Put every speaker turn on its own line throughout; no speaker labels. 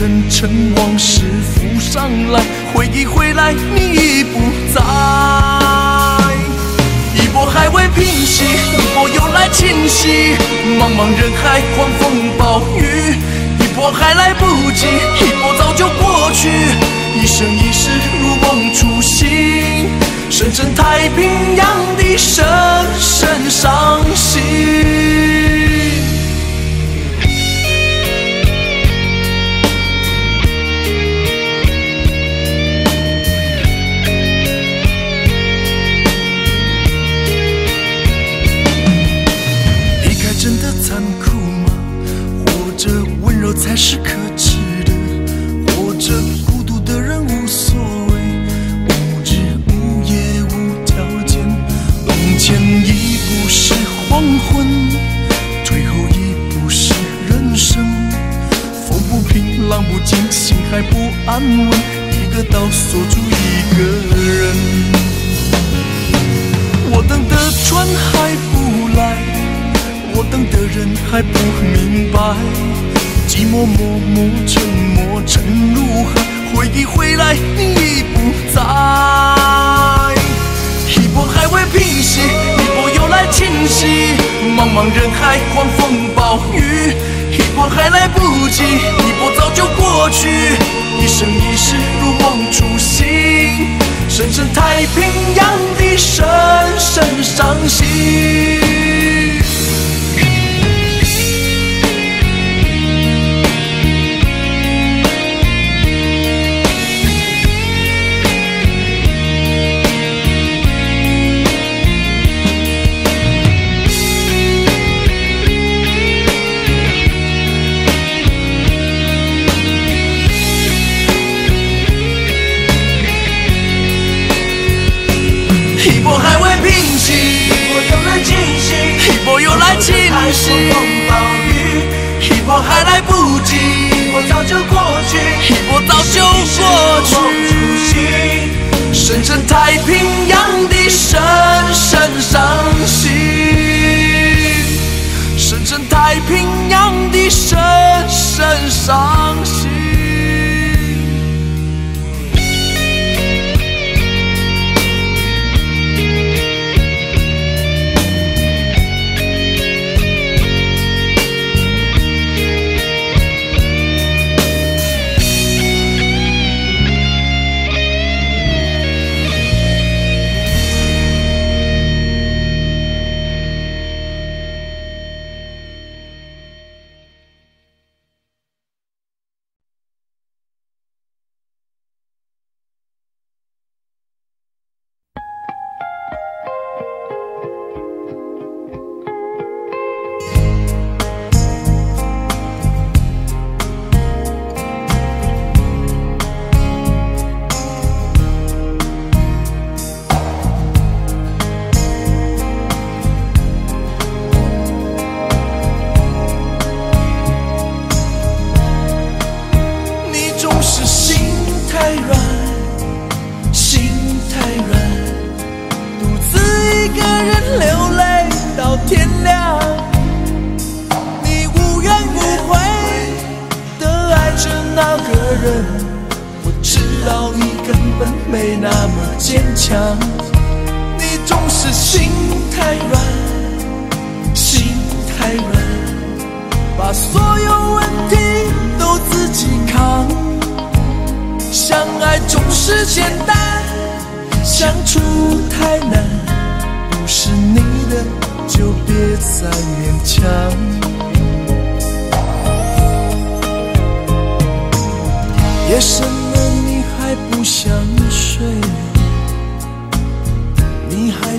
前尘往事浮上来回忆回来你已不在一波还未平息一波又来侵袭茫茫人海狂风暴雨一波还来不及一波早就过去一生一世如梦初醒深深太平洋的深深伤心。茫茫人海狂风暴雨一波还来不及一波早就过去一生一世如梦初醒深深太平洋底深深伤心。
早就过去，
深深太平洋的深深伤心，深深太平洋的深深伤心。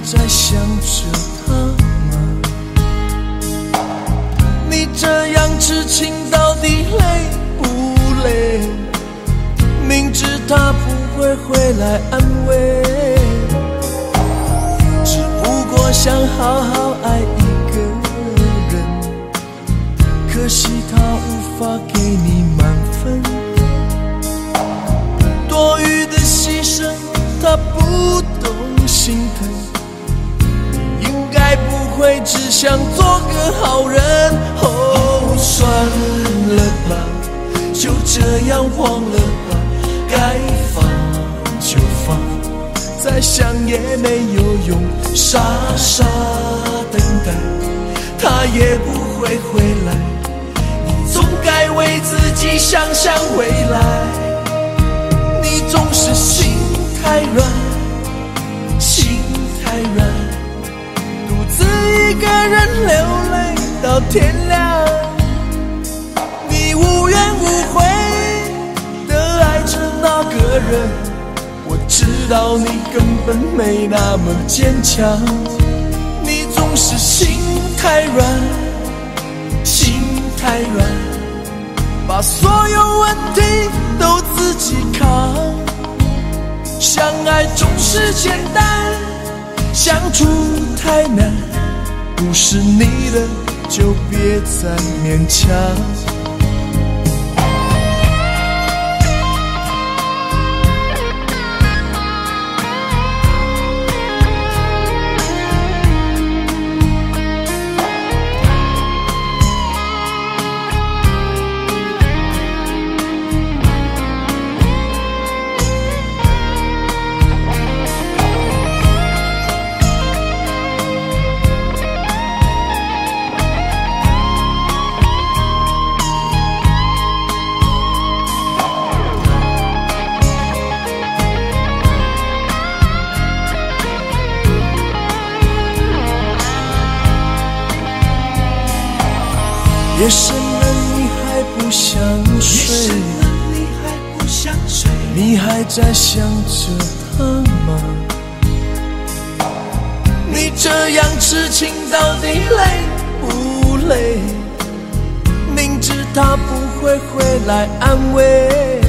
在想着他吗？你这样痴情到底累不累？明知他不会回来安慰，只不过想好好爱一个人，可惜他无法给你会只想做个好人。哦，算了吧，就这样忘了吧。该放就放，再想也没有用，傻傻等待，他也不会回来。你总该为自己想想未来。你总是心太软，一个人流泪到天亮。你无怨无悔的爱着。那个人，我知道你根本没那么坚强，你总是心太软，心太软，把所有问题都自己扛。相爱总是简单，相处太难，不是你的就别再勉强。夜深了，你还不想睡？你还在想着他吗？你这样痴情到底累不累？明知他不会回来安慰，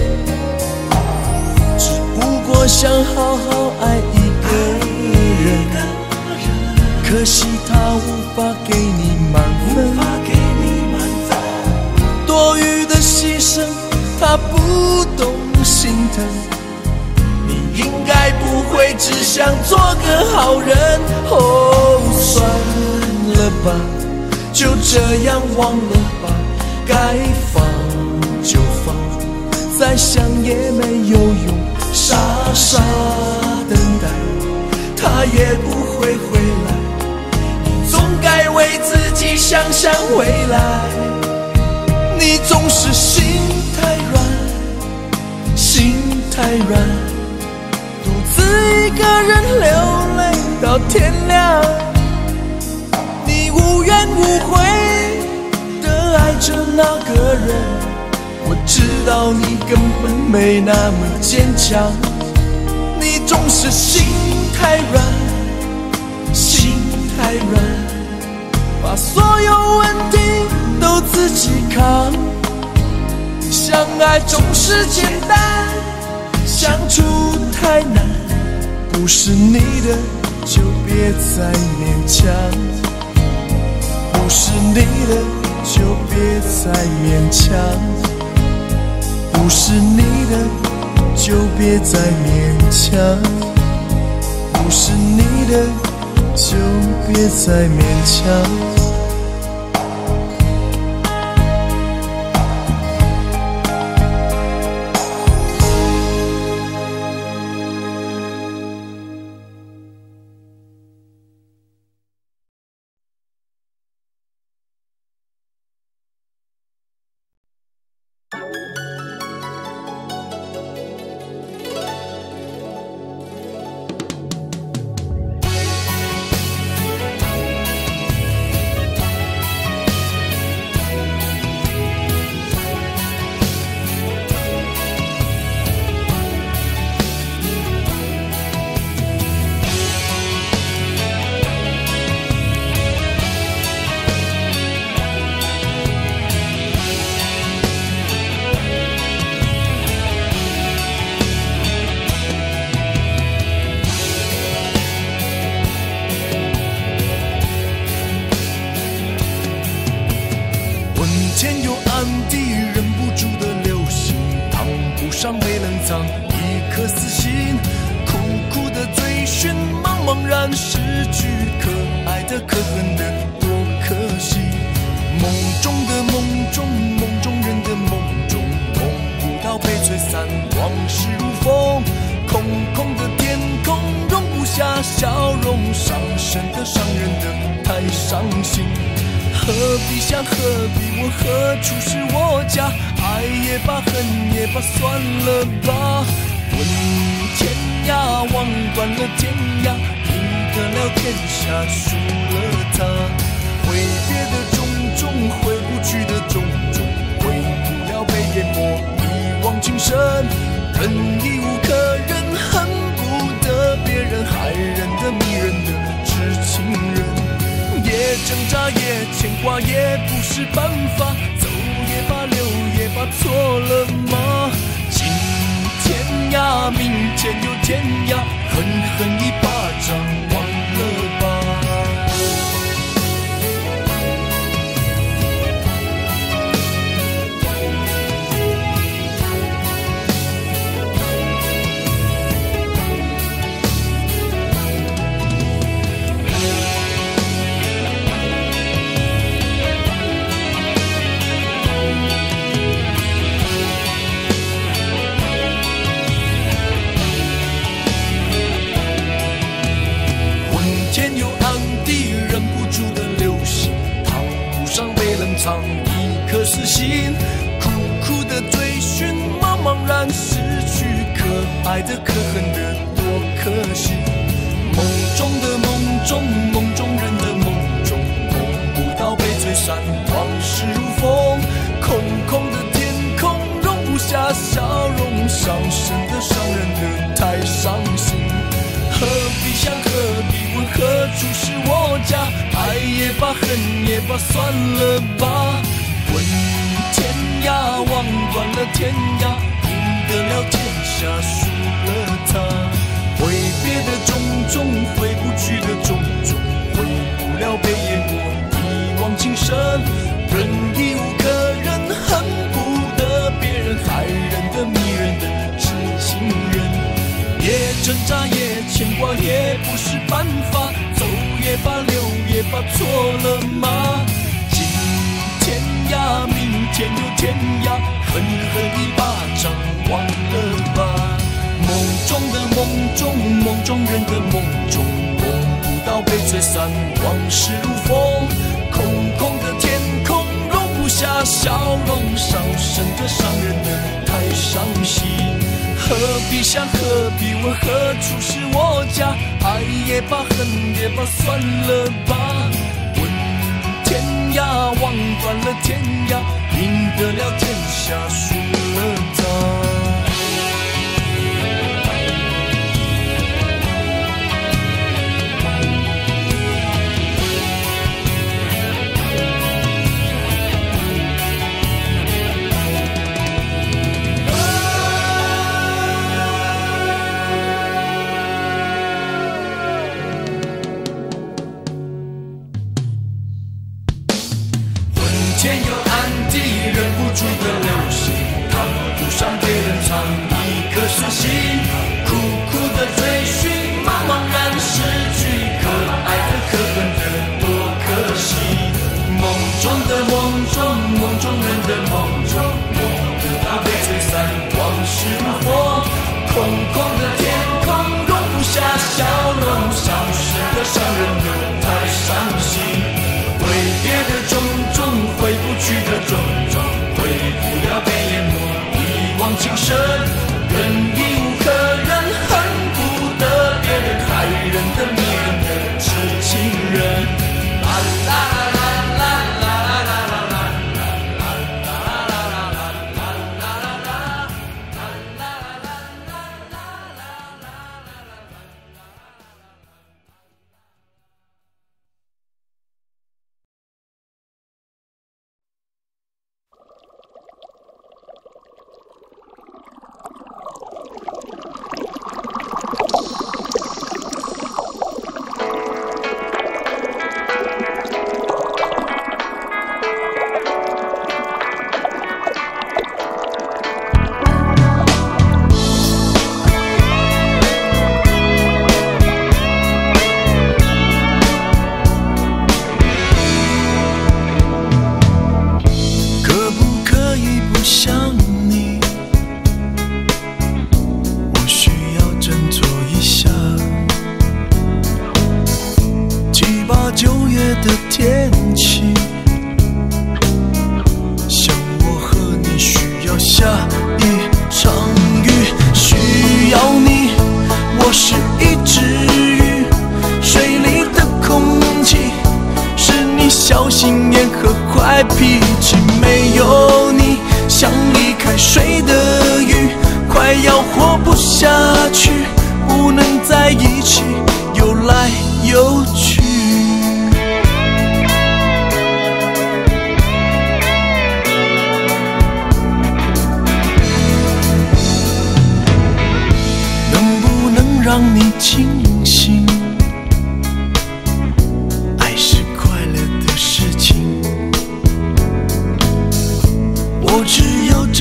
只不过想好好爱一个人。可惜他无法给你满分。他不懂心疼。你应该不会只想做个好人。哦，算了吧，就这样忘了吧。该放就放，再想也没有用。傻傻等待，他也不会回来。你总该为自己想想未来。你总是心太软，太软，独自一个人流泪到天亮。你无怨无悔的爱着那个人，我知道你根本没那么坚强。你总是心太软，心太软，把所有问题。都自己扛，相爱总是简单，相处太难，不是你的就别再勉强，不是你的就别再勉强，不是你的就别再勉强，不是你的就别再勉强。笑容，伤神的伤人的太伤心。何必想，何必问，何处是我家？爱也罢，恨也罢，算了吧。问天涯，望断了天涯，赢得了天下，输了他。挥别的种种，回不去的种种，回不了被淹没一往情深。忍已无可忍，恨的别人害人的迷人的知情人。也挣扎，也牵挂，也不是办法。走也罢，留也罢，错了吗？今天涯，明天又天涯，狠狠一巴掌，藏一颗死心，苦苦的追寻，茫茫然失去，可爱的可恨的多可惜。梦中的梦中，梦中人的梦中，梦不到被吹散，往事如风，空空的天空容不下笑容，伤神我家？爱也罢，恨也罢，算了吧。问天涯，望断了天涯，赢得了天下，输了他。挥别的种种，回不去的种种，回不了被淹没一往情深。人已无可忍，恨不得别人害人的迷人的痴情人。也挣扎，也牵挂，也不是办法。也罢，留也罢，错了吗？今天涯，明天又天涯，狠狠一巴掌，忘了吧。梦中的梦中，梦中人的梦中，梦不到被吹散，往事如风。空空的天空容不下笑容，伤神的伤人的太伤心。何必想，何必问，何处是我家？爱也罢，恨也罢，算了吧。问天涯，望断了天涯，赢得了天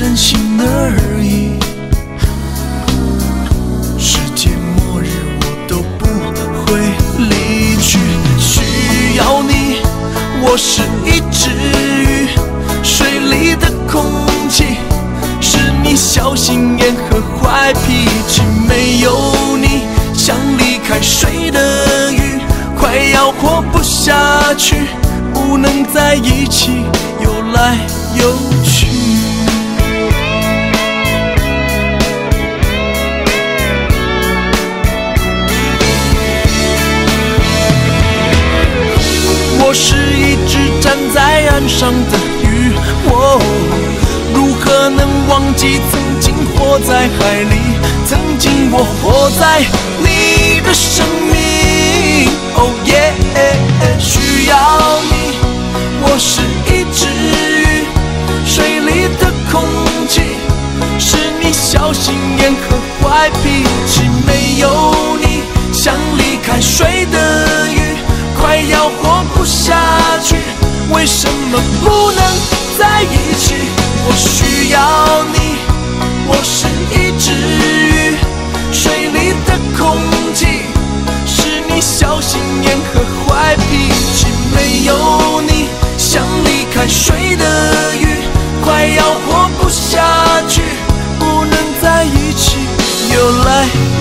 真心的人。和坏脾气，没有你，像离开水的鱼，快要活不下去。不能在一起，又来。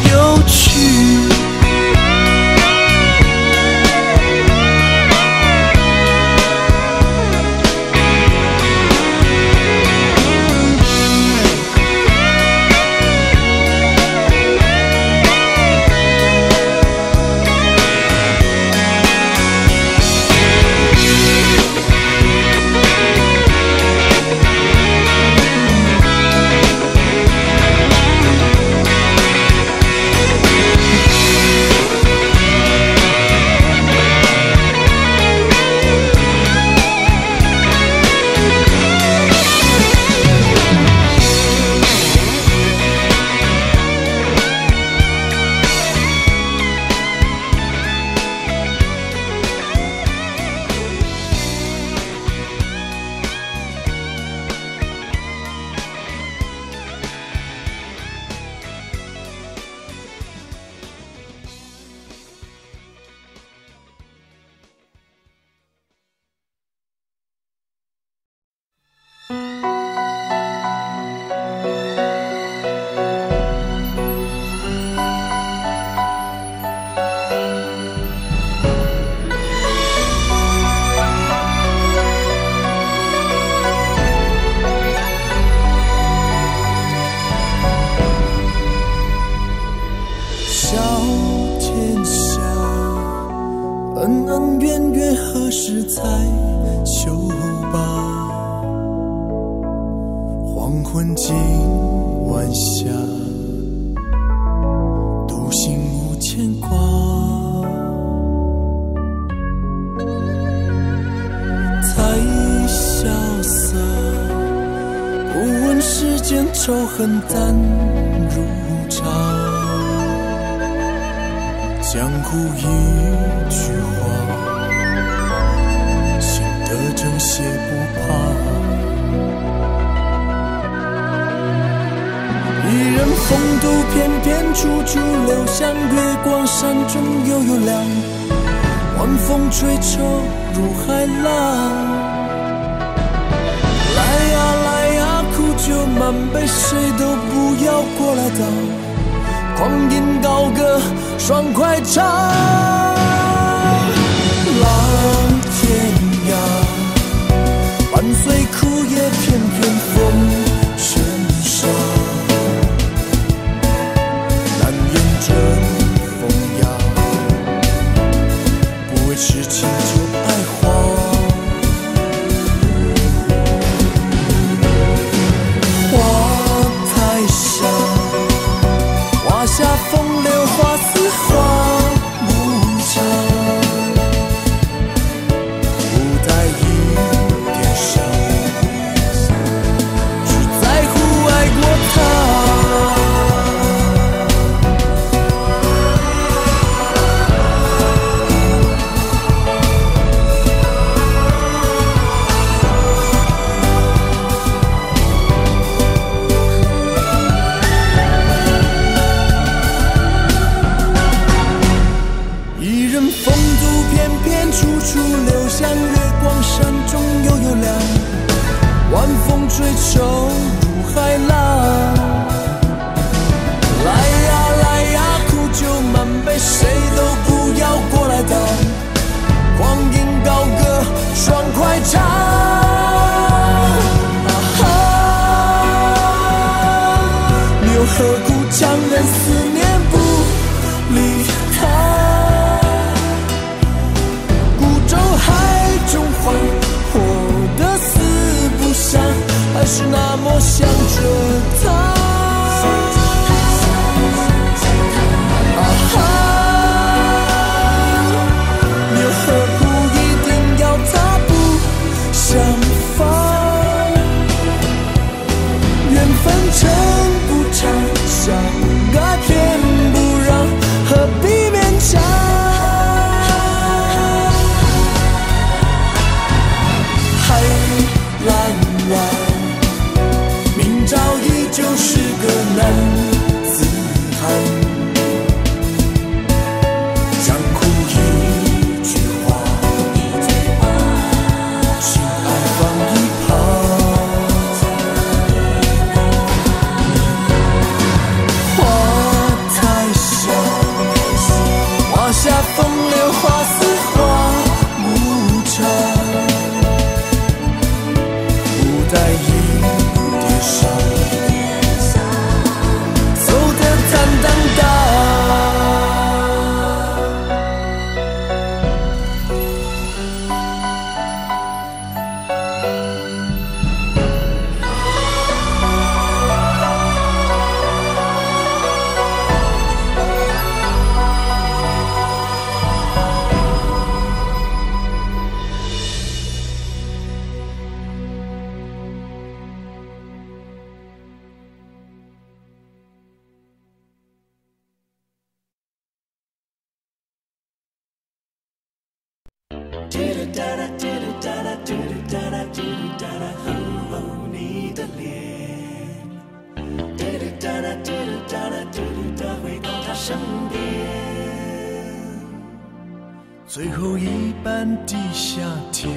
最后一班地下铁，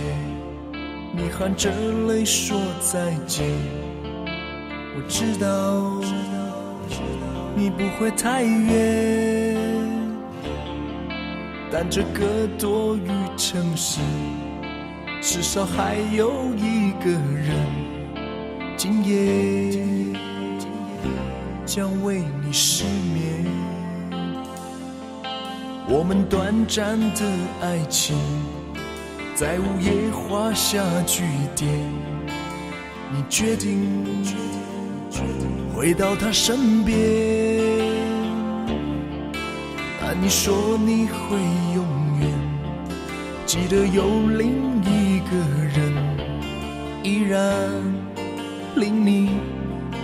你含着泪说再见。我知道，你不会太远。但这个多雨城市，至少还有一个人，今夜将为你失眠。我们短暂的爱情，在午夜画下句点。你决定回到他身边。但你说你会永远记得有另一个人，依然令你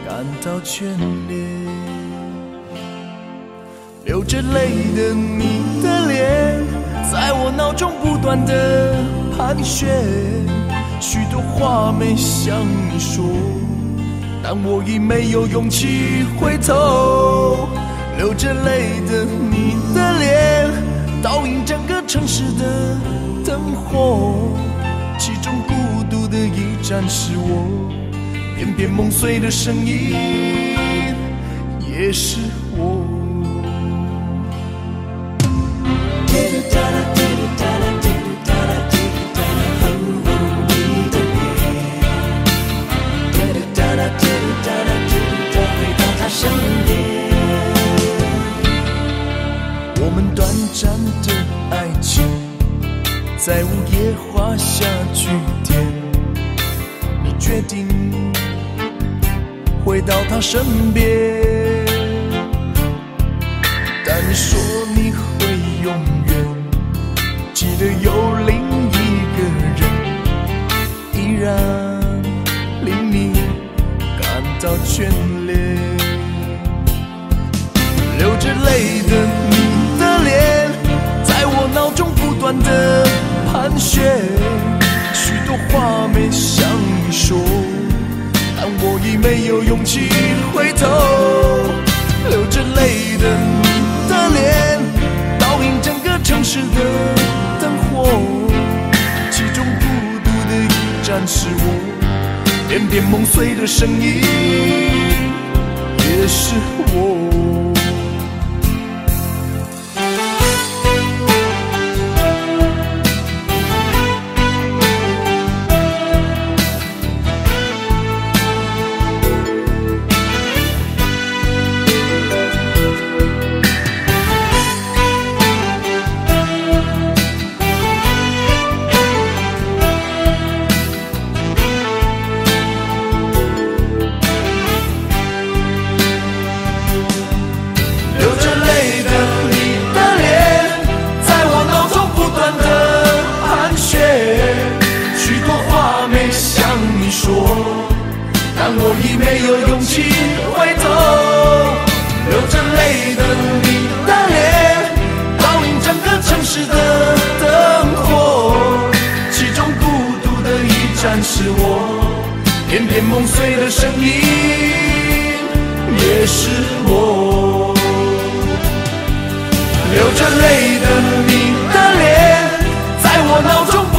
感到眷恋。流着泪的你的脸，在我脑中不断的盘旋，许多话没向你说，但我已没有勇气回头。流着泪的你的脸，倒映整个城市的灯火，其中孤独的一盏是我，片片梦碎的声音，也是我。我们短暂的爱情，在午夜画下句点。你决定回到他身边，但你说你会永远记得有另一个人，依然令你感到眷恋。流着泪的你的脸在我脑中不断的盘旋。许多话没向你说但我已没有勇气回头。流着泪的你的脸
倒映整个城市的灯火。其中孤独的一盏是我片片梦碎的声音也是我。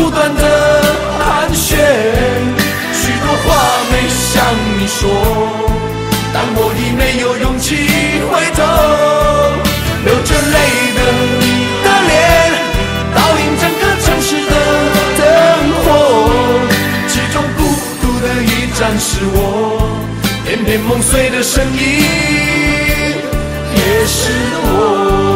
不断的盘旋，许多话没向你说，但我已没有勇气回头。流着泪的你的脸，倒映整个城市的灯火，其中孤独的一站是我，片片梦碎的声音也是我。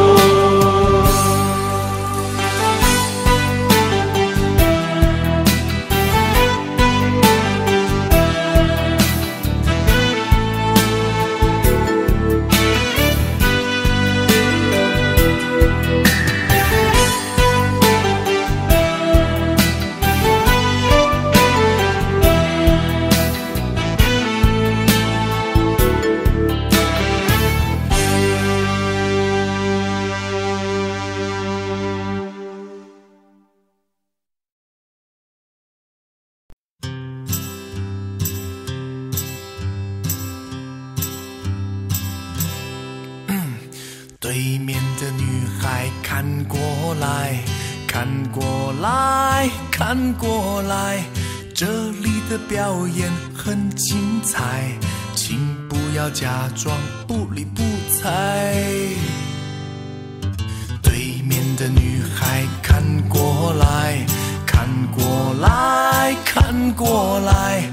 的女孩看过来看过来看过来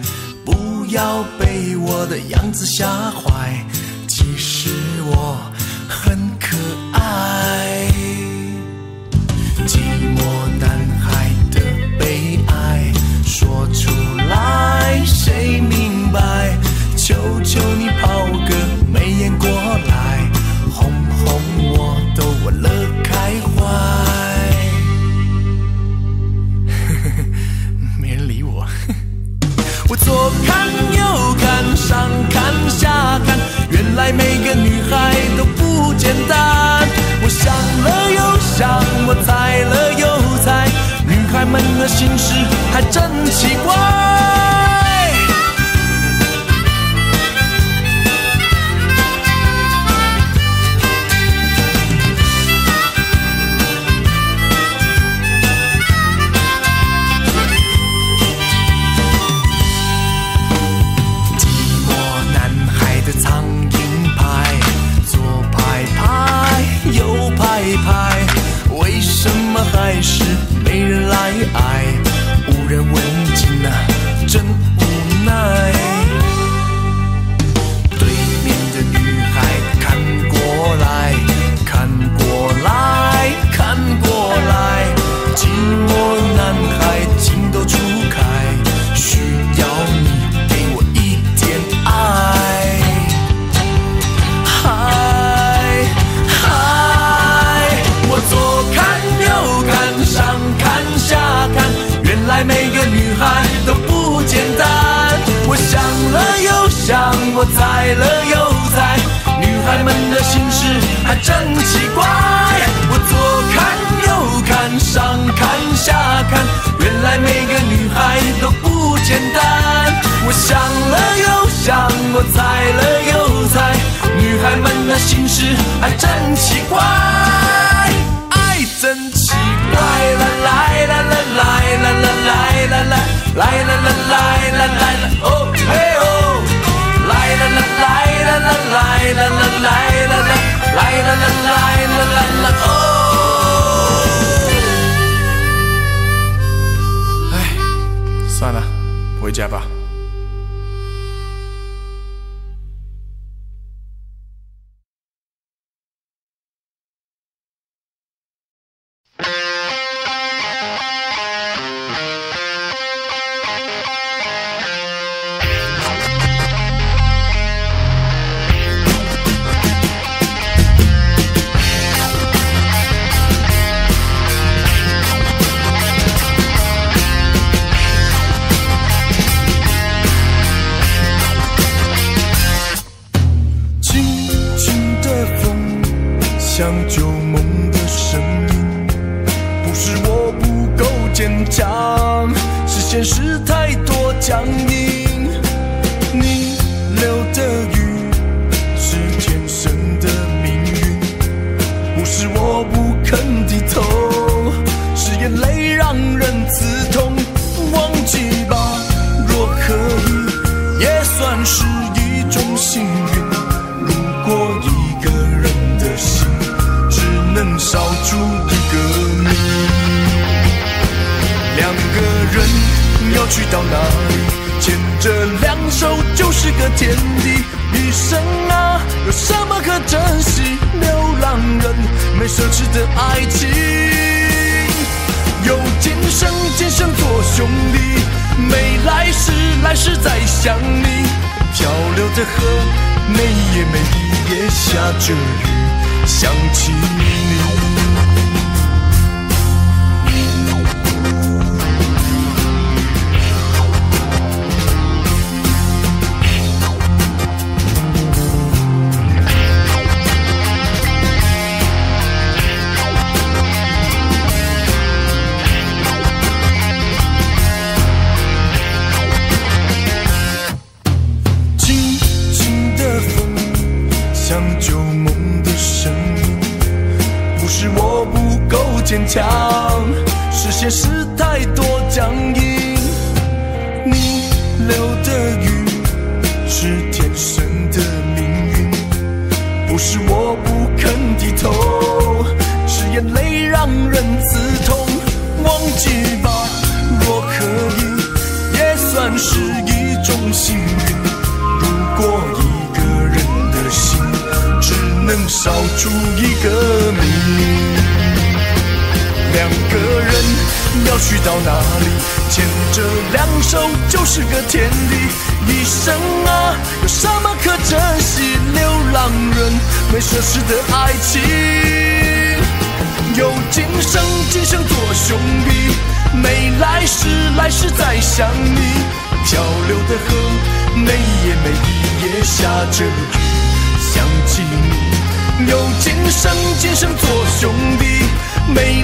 不要被我的样子吓坏。其实我很可爱寂寞男孩的悲哀说出来谁明白？求求你抛个媚眼过原来每个女孩都不简单。我想了又想我猜了又猜女孩们的心事还真奇怪。爱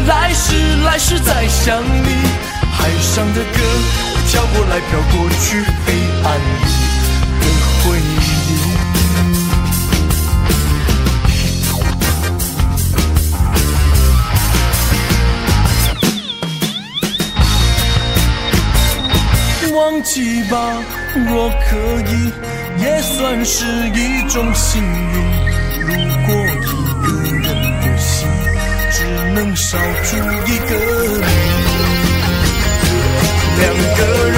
来
世来世再想你。海上的歌，飘过来飘过去，黑暗里的回忆。忘记吧，若可以，也算是一种幸运。能烧出一个你，两个人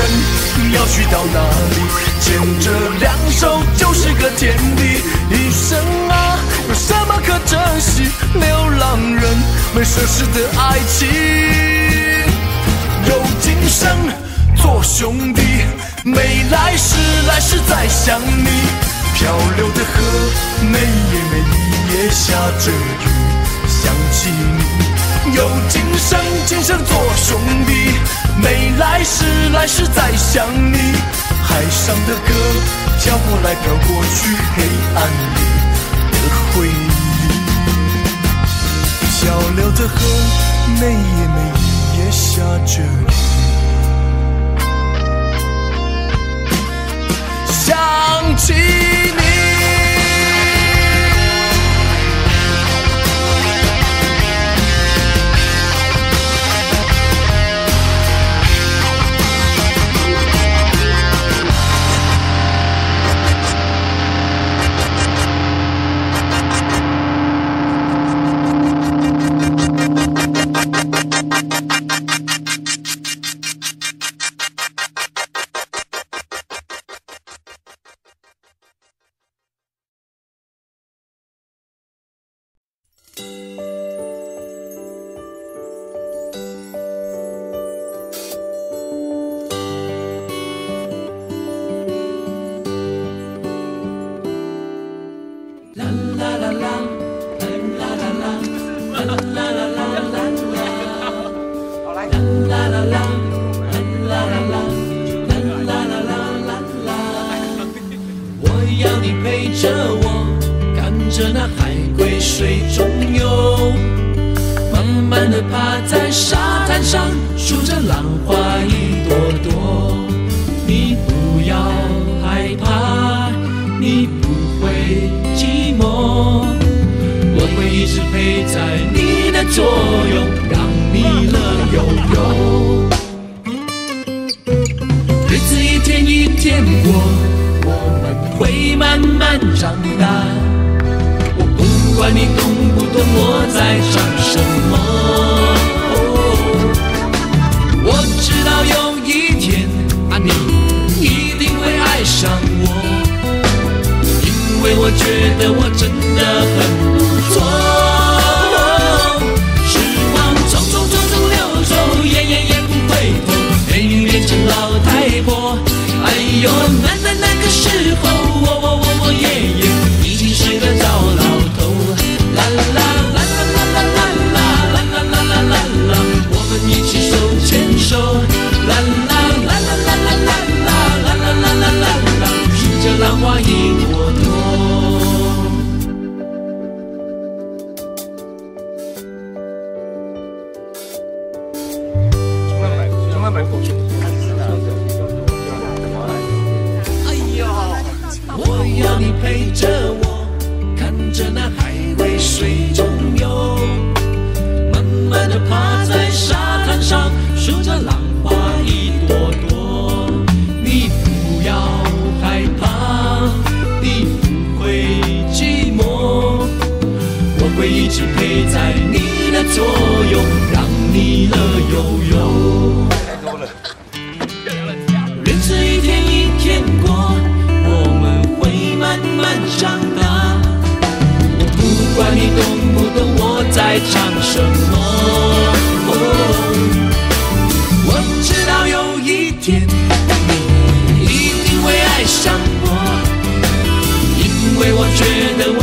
要去到哪里？牵着两手就是个天地。一生啊，有什么可珍惜？流浪人没奢侈的爱情。有今生做兄弟，没来世来世再想你。漂流的河，每夜每夜下着雨，想起你。有今生今生做兄弟，没来世来世再想你。海上的歌，飘过来飘过去，黑暗里的回忆。漂流的河，每夜每夜下着雨。想起你。你慢慢长大。我不管你懂不懂我在唱什么。我知道有一天啊你一定会爱上我。因为我觉得我真的很不错。时光匆匆匆匆流走也也也不回头美女变成老太婆哎呦那慢长大我不管你懂不懂我在唱什么。我知道有一天你一定会爱上我。因为我觉得我